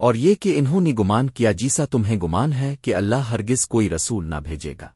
اور یہ کہ انہوں نے گمان کیا، جیسا تمہیں گمان ہے کہ اللہ ہرگز کوئی رسول نہ بھیجے گا۔